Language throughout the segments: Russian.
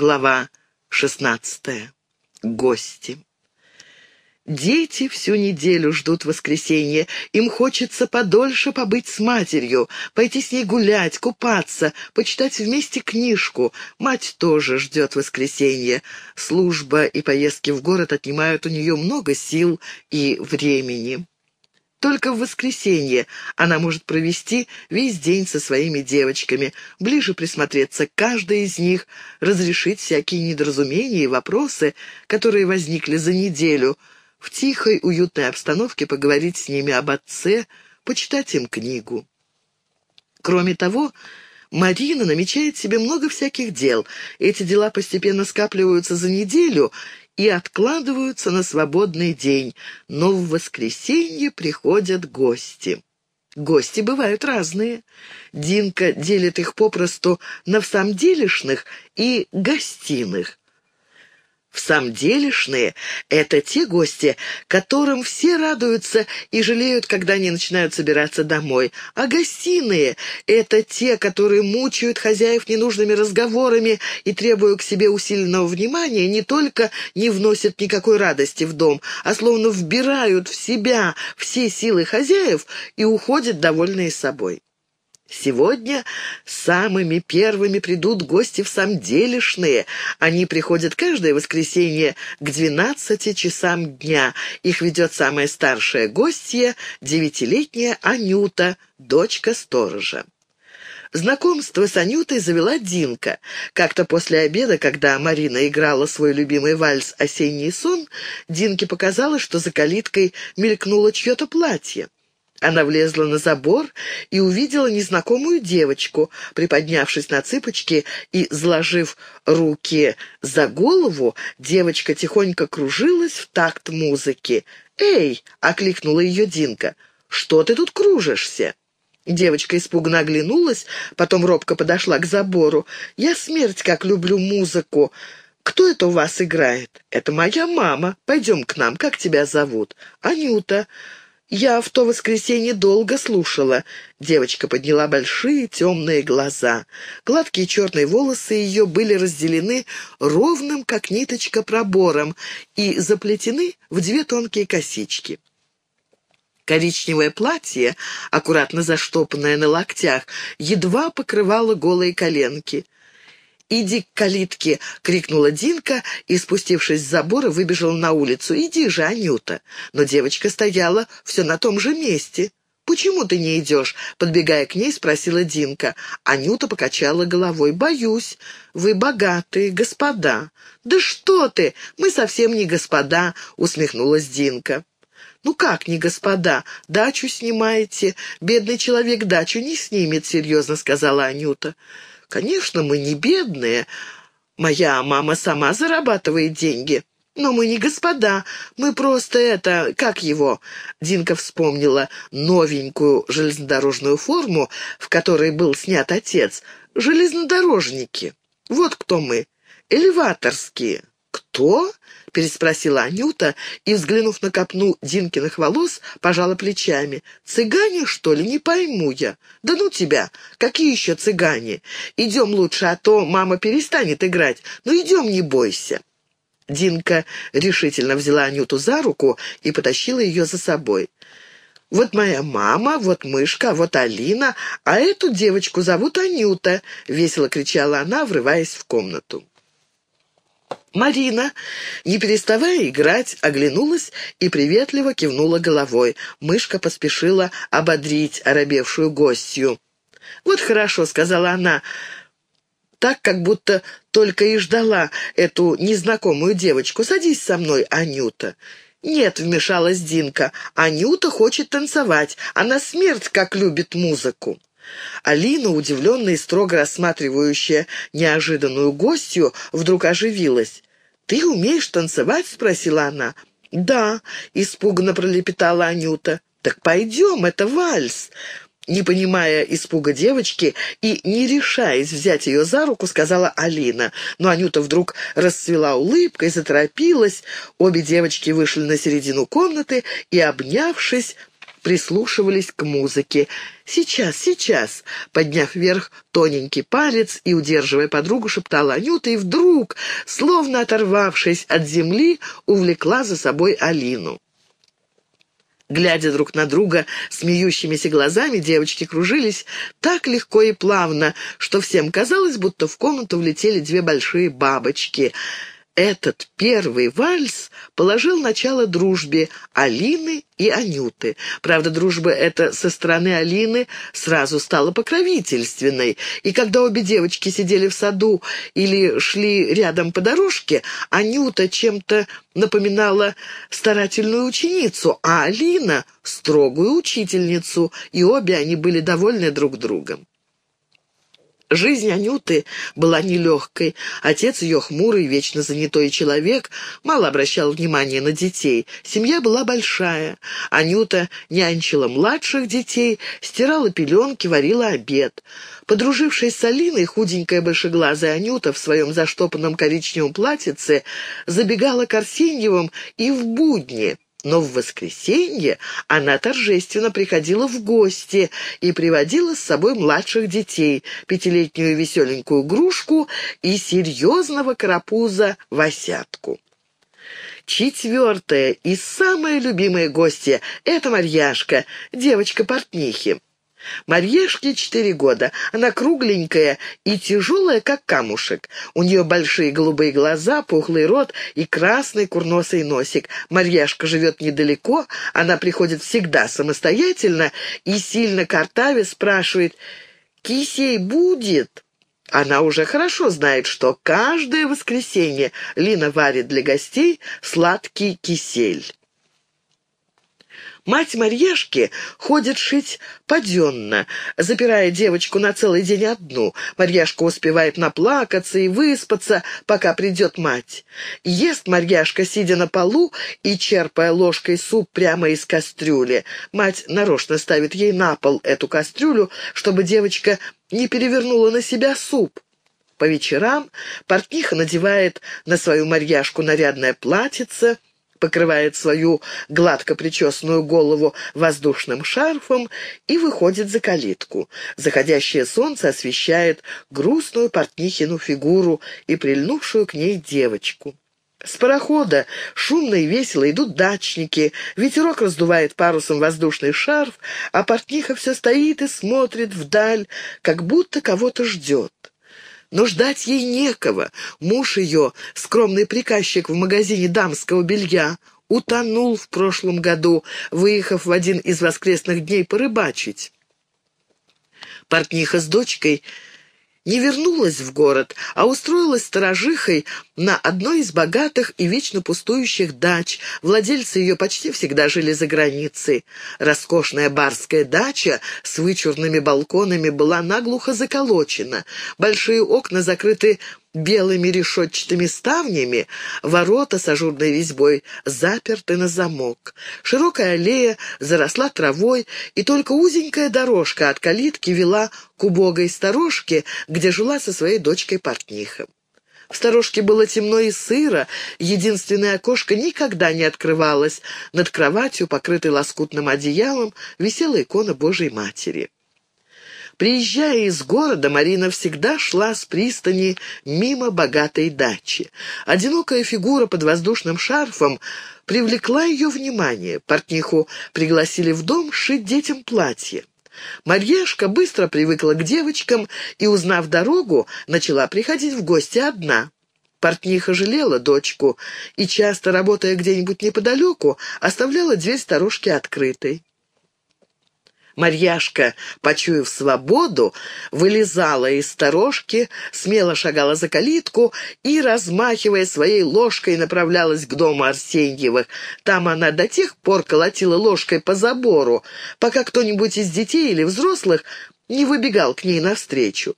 Глава шестнадцатая. Гости. Дети всю неделю ждут воскресенья. Им хочется подольше побыть с матерью, пойти с ней гулять, купаться, почитать вместе книжку. Мать тоже ждет воскресенья. Служба и поездки в город отнимают у нее много сил и времени. Только в воскресенье она может провести весь день со своими девочками, ближе присмотреться к каждой из них, разрешить всякие недоразумения и вопросы, которые возникли за неделю – в тихой, уютной обстановке поговорить с ними об отце, почитать им книгу. Кроме того, Марина намечает себе много всяких дел. Эти дела постепенно скапливаются за неделю и откладываются на свободный день, но в воскресенье приходят гости. Гости бывают разные. Динка делит их попросту на всамделишных и гостиных. В самом делешные — это те гости, которым все радуются и жалеют, когда они начинают собираться домой. А гостиные — это те, которые мучают хозяев ненужными разговорами и, требуя к себе усиленного внимания, не только не вносят никакой радости в дом, а словно вбирают в себя все силы хозяев и уходят довольные собой. Сегодня самыми первыми придут гости в самделишные. Они приходят каждое воскресенье к двенадцати часам дня. Их ведет самая старшая гостья, девятилетняя Анюта, дочка сторожа. Знакомство с Анютой завела Динка. Как-то после обеда, когда Марина играла свой любимый вальс «Осенний сон», Динке показалось, что за калиткой мелькнуло чье-то платье. Она влезла на забор и увидела незнакомую девочку. Приподнявшись на цыпочки и сложив руки за голову, девочка тихонько кружилась в такт музыки. «Эй!» — окликнула ее Динка. «Что ты тут кружишься?» Девочка испуганно оглянулась, потом робко подошла к забору. «Я смерть как люблю музыку. Кто это у вас играет?» «Это моя мама. Пойдем к нам. Как тебя зовут?» «Анюта». «Я в то воскресенье долго слушала». Девочка подняла большие темные глаза. Гладкие черные волосы ее были разделены ровным, как ниточка, пробором и заплетены в две тонкие косички. Коричневое платье, аккуратно заштопанное на локтях, едва покрывало голые коленки. «Иди к калитке!» — крикнула Динка и, спустившись с забора, выбежала на улицу. «Иди же, Анюта!» Но девочка стояла все на том же месте. «Почему ты не идешь?» — подбегая к ней, спросила Динка. Анюта покачала головой. «Боюсь. Вы богатые, господа». «Да что ты! Мы совсем не господа!» — усмехнулась Динка. «Ну как не господа? Дачу снимаете? Бедный человек дачу не снимет», — серьезно сказала Анюта. Конечно, мы не бедные. Моя мама сама зарабатывает деньги. Но мы не господа, мы просто это, как его?» Динка вспомнила новенькую железнодорожную форму, в которой был снят отец. «Железнодорожники. Вот кто мы. Элеваторские». «Кто?» — переспросила Анюта и, взглянув на копну Динкиных волос, пожала плечами. «Цыгане, что ли? Не пойму я. Да ну тебя! Какие еще цыгане? Идем лучше, а то мама перестанет играть. Ну идем, не бойся». Динка решительно взяла Анюту за руку и потащила ее за собой. «Вот моя мама, вот мышка, вот Алина, а эту девочку зовут Анюта», — весело кричала она, врываясь в комнату. Марина, не переставая играть, оглянулась и приветливо кивнула головой. Мышка поспешила ободрить оробевшую гостью. «Вот хорошо», — сказала она, так, как будто только и ждала эту незнакомую девочку. «Садись со мной, Анюта». «Нет», — вмешалась Динка, — «Анюта хочет танцевать. Она смерть как любит музыку». Алина, удивленная и строго рассматривающая неожиданную гостью, вдруг оживилась. «Ты умеешь танцевать?» — спросила она. «Да», — испуганно пролепетала Анюта. «Так пойдем, это вальс». Не понимая испуга девочки и не решаясь взять ее за руку, сказала Алина. Но Анюта вдруг расцвела улыбкой, заторопилась. Обе девочки вышли на середину комнаты и, обнявшись, прислушивались к музыке. «Сейчас, сейчас!» Подняв вверх тоненький палец и, удерживая подругу, шептала Анюта, и вдруг, словно оторвавшись от земли, увлекла за собой Алину. Глядя друг на друга смеющимися глазами, девочки кружились так легко и плавно, что всем казалось, будто в комнату влетели две большие бабочки — этот первый вальс положил начало дружбе Алины и Анюты. Правда, дружба эта со стороны Алины сразу стала покровительственной, и когда обе девочки сидели в саду или шли рядом по дорожке, Анюта чем-то напоминала старательную ученицу, а Алина — строгую учительницу, и обе они были довольны друг другом. Жизнь Анюты была нелегкой. Отец ее хмурый, вечно занятой человек, мало обращал внимания на детей. Семья была большая. Анюта нянчила младших детей, стирала пеленки, варила обед. Подружившись с Алиной, худенькая большеглазая Анюта в своем заштопанном коричневом платьице забегала к Арсеньевым и в будни но в воскресенье она торжественно приходила в гости и приводила с собой младших детей, пятилетнюю веселенькую грушку и серьезного карапуза Васятку. Четвертая и самая любимая гостья — это Марьяшка, девочка портнихи. Марьешке четыре года. Она кругленькая и тяжелая, как камушек. У нее большие голубые глаза, пухлый рот и красный курносый носик. Марьяшка живет недалеко, она приходит всегда самостоятельно и, сильно картаве, спрашивает «Кисей будет?» Она уже хорошо знает, что каждое воскресенье Лина варит для гостей сладкий кисель. Мать Марьяшки ходит шить паденно, запирая девочку на целый день одну. Марьяшка успевает наплакаться и выспаться, пока придет мать. Ест Марьяшка, сидя на полу и черпая ложкой суп прямо из кастрюли. Мать нарочно ставит ей на пол эту кастрюлю, чтобы девочка не перевернула на себя суп. По вечерам портниха надевает на свою Марьяшку нарядное платьице, покрывает свою гладко причесанную голову воздушным шарфом и выходит за калитку. Заходящее солнце освещает грустную портнихину фигуру и прильнувшую к ней девочку. С парохода шумно и весело идут дачники, ветерок раздувает парусом воздушный шарф, а портниха все стоит и смотрит вдаль, как будто кого-то ждет. Но ждать ей некого. Муж ее, скромный приказчик в магазине дамского белья, утонул в прошлом году, выехав в один из воскресных дней порыбачить. Портниха с дочкой не вернулась в город, а устроилась сторожихой на одной из богатых и вечно пустующих дач. Владельцы ее почти всегда жили за границей. Роскошная барская дача с вычурными балконами была наглухо заколочена. Большие окна закрыты белыми решетчатыми ставнями, ворота с ажурной резьбой заперты на замок. Широкая аллея заросла травой, и только узенькая дорожка от калитки вела к убогой сторожке, где жила со своей дочкой портниха. В сторожке было темно и сыро, единственное окошко никогда не открывалось. Над кроватью, покрытой лоскутным одеялом, висела икона Божьей Матери. Приезжая из города, Марина всегда шла с пристани мимо богатой дачи. Одинокая фигура под воздушным шарфом привлекла ее внимание. Портниху пригласили в дом шить детям платье. Марьяшка быстро привыкла к девочкам и, узнав дорогу, начала приходить в гости одна. Портниха жалела дочку и, часто работая где-нибудь неподалеку, оставляла дверь сторожки открытой. Марьяшка, почуяв свободу, вылезала из сторожки, смело шагала за калитку и, размахивая своей ложкой, направлялась к дому Арсеньевых. Там она до тех пор колотила ложкой по забору, пока кто-нибудь из детей или взрослых не выбегал к ней навстречу.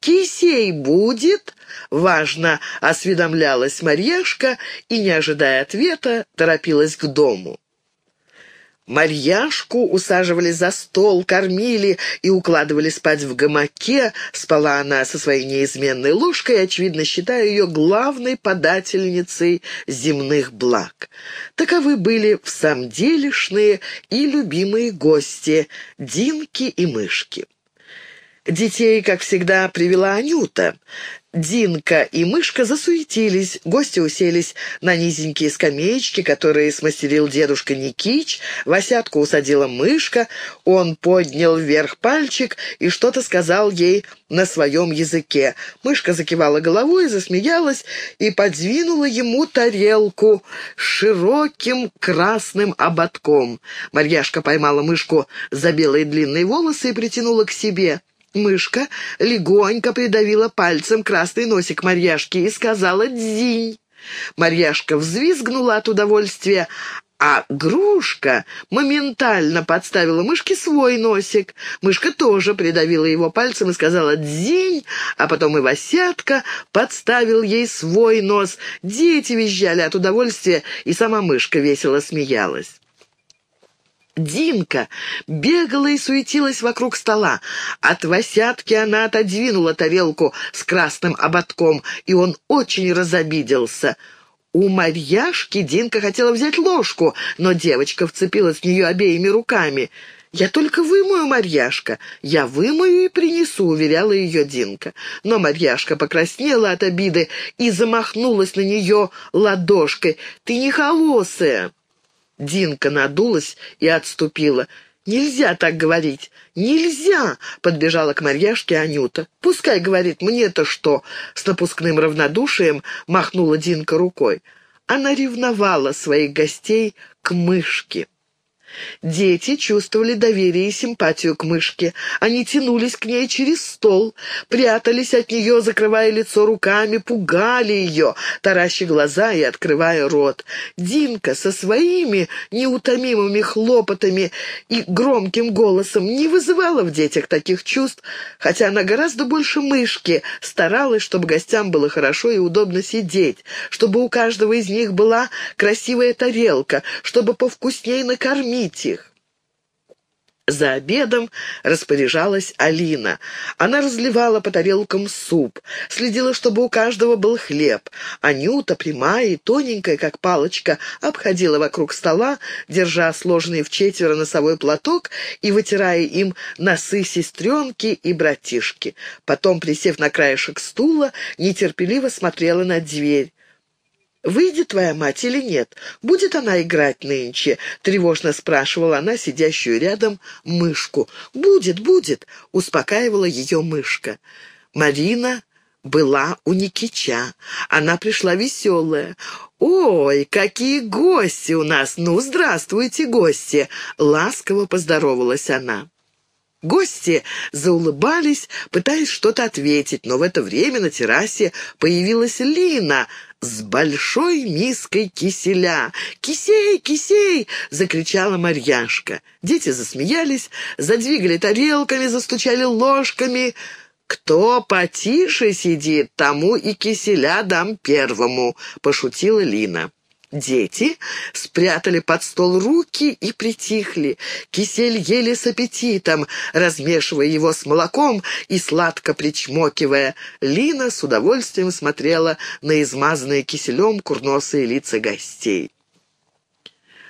«Кисей будет?» — важно осведомлялась Марьяшка и, не ожидая ответа, торопилась к дому. Марьяшку усаживали за стол, кормили и укладывали спать в гамаке. Спала она со своей неизменной ложкой, очевидно, считая ее главной подательницей земных благ. Таковы были в самом делешные и любимые гости — Динки и Мышки. Детей, как всегда, привела Анюта. Динка и Мышка засуетились, гости уселись на низенькие скамеечки, которые смастерил дедушка Никич, Васятку усадила Мышка, он поднял вверх пальчик и что-то сказал ей на своем языке. Мышка закивала головой, засмеялась и подвинула ему тарелку с широким красным ободком. Марьяшка поймала Мышку за белые длинные волосы и притянула к себе. Мышка легонько придавила пальцем красный носик Марьяшки и сказала «Дзинь». Марьяшка взвизгнула от удовольствия, а Грушка моментально подставила мышке свой носик. Мышка тоже придавила его пальцем и сказала «Дзинь», а потом и Васятка подставил ей свой нос. Дети визжали от удовольствия, и сама мышка весело смеялась. Динка бегала и суетилась вокруг стола. От Васятки она отодвинула тарелку с красным ободком, и он очень разобиделся. У Марьяшки Динка хотела взять ложку, но девочка вцепилась в нее обеими руками. «Я только вымою, Марьяшка. Я вымою и принесу», — уверяла ее Динка. Но Марьяшка покраснела от обиды и замахнулась на нее ладошкой. «Ты не холосая!» Динка надулась и отступила. «Нельзя так говорить! Нельзя!» — подбежала к Марьяшке Анюта. «Пускай говорит, мне-то что?» — с напускным равнодушием махнула Динка рукой. Она ревновала своих гостей к мышке. Дети чувствовали доверие и симпатию к мышке. Они тянулись к ней через стол, прятались от нее, закрывая лицо руками, пугали ее, таращи глаза и открывая рот. Динка со своими неутомимыми хлопотами и громким голосом не вызывала в детях таких чувств, хотя она гораздо больше мышки старалась, чтобы гостям было хорошо и удобно сидеть, чтобы у каждого из них была красивая тарелка, чтобы повкуснее накормить, кормить их. За обедом распоряжалась Алина. Она разливала по тарелкам суп, следила, чтобы у каждого был хлеб. Анюта, прямая и тоненькая, как палочка, обходила вокруг стола, держа сложенный в четверо носовой платок и вытирая им носы сестренки и братишки. Потом, присев на краешек стула, нетерпеливо смотрела на дверь. «Выйдет твоя мать или нет? Будет она играть нынче?» — тревожно спрашивала она сидящую рядом мышку. «Будет, будет», — успокаивала ее мышка. Марина была у Никича. Она пришла веселая. «Ой, какие гости у нас! Ну, здравствуйте, гости!» — ласково поздоровалась она. Гости заулыбались, пытаясь что-то ответить, но в это время на террасе появилась Лина с большой миской киселя. «Кисей, кисей!» — закричала Марьяшка. Дети засмеялись, задвигали тарелками, застучали ложками. «Кто потише сидит, тому и киселя дам первому», — пошутила Лина. Дети спрятали под стол руки и притихли. Кисель ели с аппетитом, размешивая его с молоком и сладко причмокивая. Лина с удовольствием смотрела на измазанные киселем курносые лица гостей.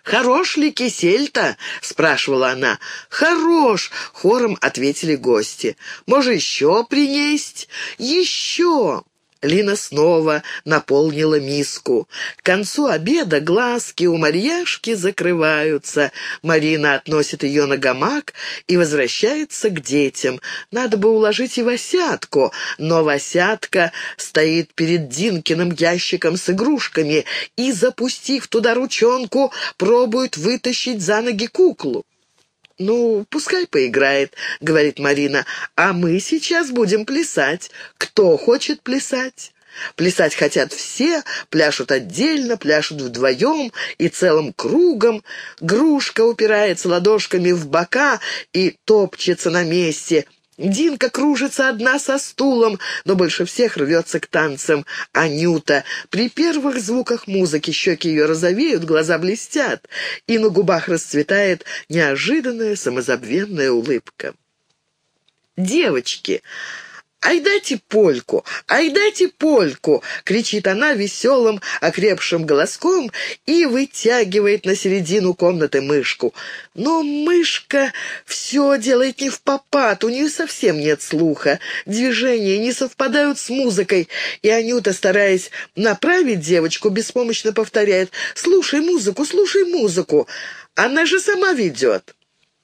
«Хорош ли кисель-то?» — спрашивала она. «Хорош!» — хором ответили гости. «Может, еще принесть?» «Еще!» Лина снова наполнила миску. К концу обеда глазки у Марьяшки закрываются. Марина относит ее на гамак и возвращается к детям. Надо бы уложить и Васятку, но Васятка стоит перед Динкиным ящиком с игрушками и, запустив туда ручонку, пробует вытащить за ноги куклу. «Ну, пускай поиграет», — говорит Марина, — «а мы сейчас будем плясать. Кто хочет плясать?» Плясать хотят все, пляшут отдельно, пляшут вдвоем и целым кругом. Грушка упирается ладошками в бока и топчется на месте. Динка кружится одна со стулом, но больше всех рвется к танцам. Анюта. При первых звуках музыки щеки ее розовеют, глаза блестят, и на губах расцветает неожиданная самозабвенная улыбка. «Девочки!» «Ай, дайте польку! Ай, дайте польку!» — кричит она веселым, окрепшим голоском и вытягивает на середину комнаты мышку. Но мышка все делает не в попад, у нее совсем нет слуха. Движения не совпадают с музыкой, и Анюта, стараясь направить девочку, беспомощно повторяет «Слушай музыку, слушай музыку!» Она же сама ведет.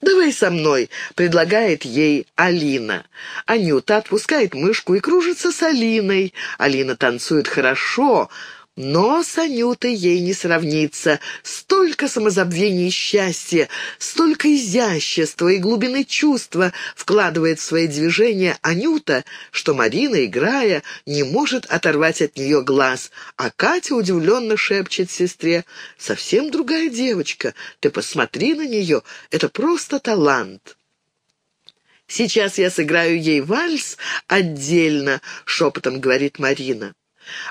«Давай со мной», — предлагает ей Алина. Анюта отпускает мышку и кружится с Алиной. Алина танцует хорошо, но с Анютой ей не сравнится. Столько самозабвения и счастья, столько изящества и глубины чувства вкладывает в свои движения Анюта, что Марина, играя, не может оторвать от нее глаз. А Катя удивленно шепчет сестре, «Совсем другая девочка. Ты посмотри на нее. Это просто талант». «Сейчас я сыграю ей вальс отдельно», — шепотом говорит Марина.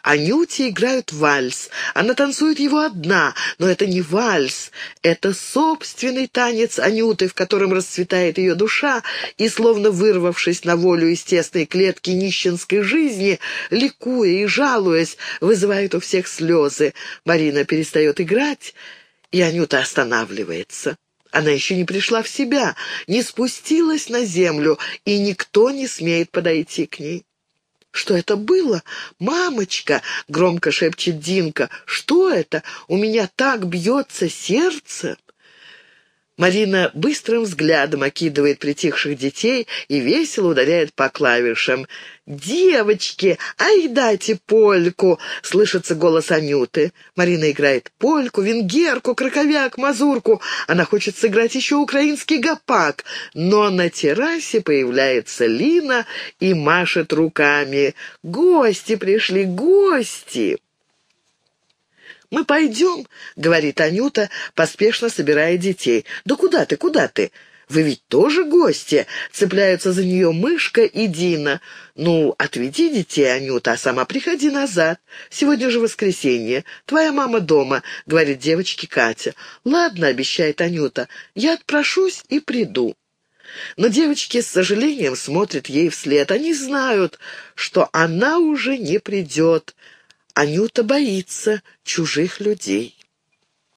Анюте играют вальс. Она танцует его одна, но это не вальс. Это собственный танец Анюты, в котором расцветает ее душа, и, словно вырвавшись на волю из тесной клетки нищенской жизни, ликуя и жалуясь, вызывает у всех слезы. Марина перестает играть, и Анюта останавливается. Она еще не пришла в себя, не спустилась на землю, и никто не смеет подойти к ней. «Что это было? Мамочка!» — громко шепчет Динка. «Что это? У меня так бьется сердце!» Марина быстрым взглядом окидывает притихших детей и весело ударяет по клавишам. «Девочки, ай дайте польку!» — слышится голос Анюты. Марина играет польку, венгерку, краковяк, мазурку. Она хочет сыграть еще украинский гопак. Но на террасе появляется Лина и машет руками. «Гости пришли, гости!» «Мы пойдем», — говорит Анюта, поспешно собирая детей. «Да куда ты, куда ты? Вы ведь тоже гости?» — цепляются за нее Мышка и Дина. «Ну, отведи детей, Анюта, а сама приходи назад. Сегодня же воскресенье. Твоя мама дома», — говорит девочке Катя. «Ладно», — обещает Анюта, — «я отпрошусь и приду». Но девочки с сожалением смотрят ей вслед. Они знают, что она уже не придет. Анюта боится чужих людей.